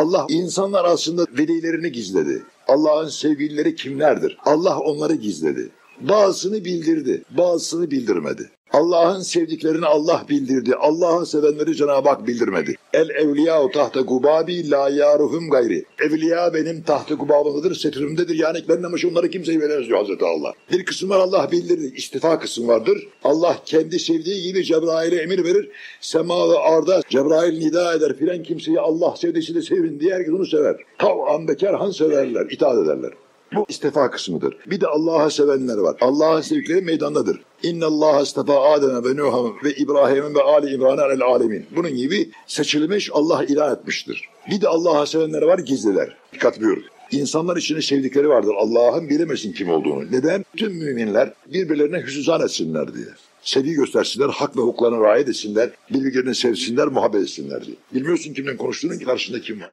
Allah insanlar arasında velilerini gizledi. Allah'ın sevgilileri kimlerdir? Allah onları gizledi. Bazısını bildirdi, bazısını bildirmedi. Allah'ın sevdiklerini Allah bildirdi. Allah'ı sevenleri Cenab-ı Hak bildirmedi. El evliya tahta gubabi la yaruhum gayri. Evliya benim tahtı gubabımdadır, setrimdedir. Yani ben ama onları kimseye veremez diyor Hazreti Allah. Bir kısım var Allah bildirdi. İstifa kısım vardır. Allah kendi sevdiği gibi Cebrail'e emir verir. Sema ve arda Cebrail nida eder filan kimseyi Allah sevdisi de sevin diye herkes onu sever. Tav'an bekerhan severler, itaat ederler. Bu istifa kısmıdır. Bir de Allah'a sevenler var. Allah'ın sevdikleri meydandadır. İnna Allah istafa Adem'e ve Nuh'a ve İbrahim'e ve Ali İmran'e alel alemin. Bunun gibi seçilmiş Allah ilah etmiştir. Bir de Allah'a sevenler var gizliler. Dikkat buyur. İnsanlar içinde sevdikleri vardır. Allah'ın bilemesin kim olduğunu. Neden? Tüm müminler birbirlerine hüsnüzan etsinler diye. Sevgi göstersinler, hak ve hukuklarına riayet etsinler, birbirlerini sevsinler, muhabbet etsinler diye. Bilmiyorsun kimden konuştuğunun ki karşında kim var.